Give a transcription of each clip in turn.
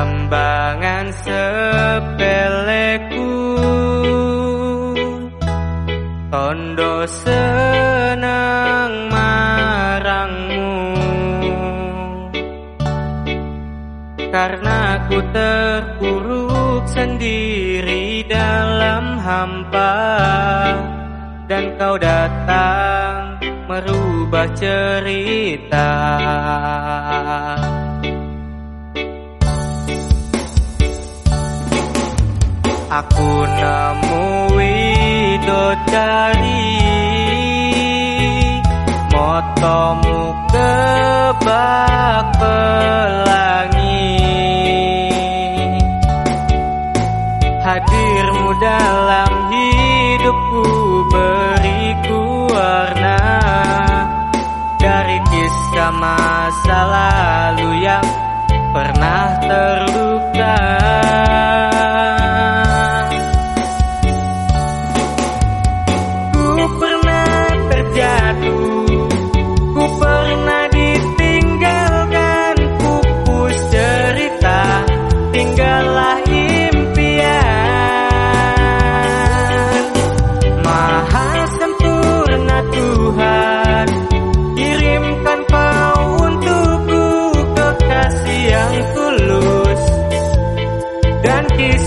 Perkembangan sepeleku. Tondo senang marangmu. Karena ku terpuruk sendiri dalam hampa. Dan kau datang merubah cerita. Aku nemu widodari Motomu kebak pelangi. Hadirmu dalam hidupku beriku warna. Dari kisah masa lalu yang pernah terluka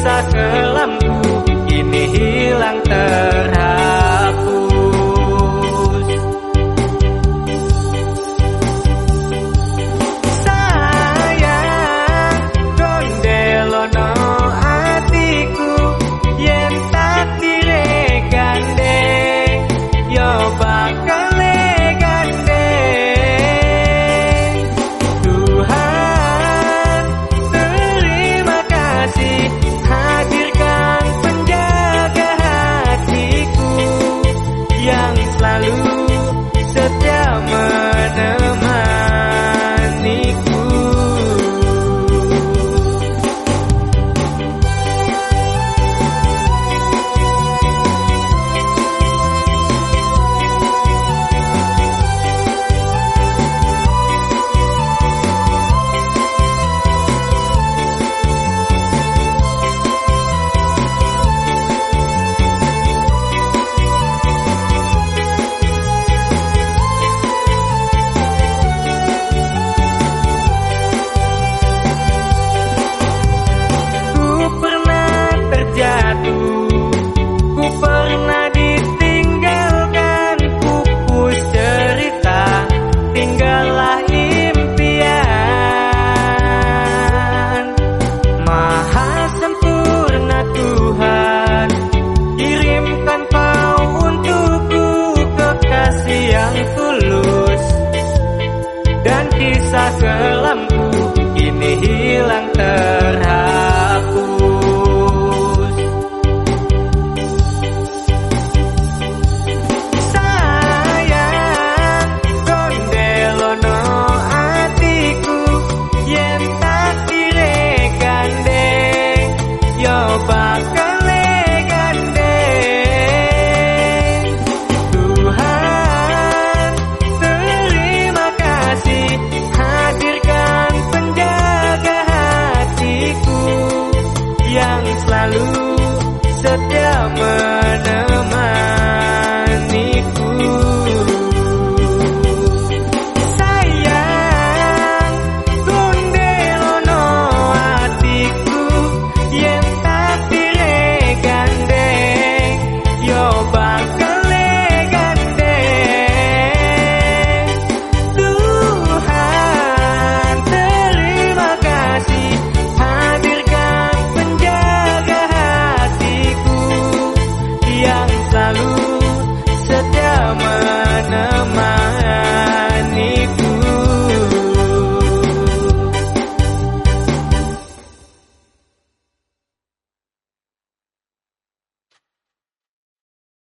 Kisah kelamku Kini hilang terhapus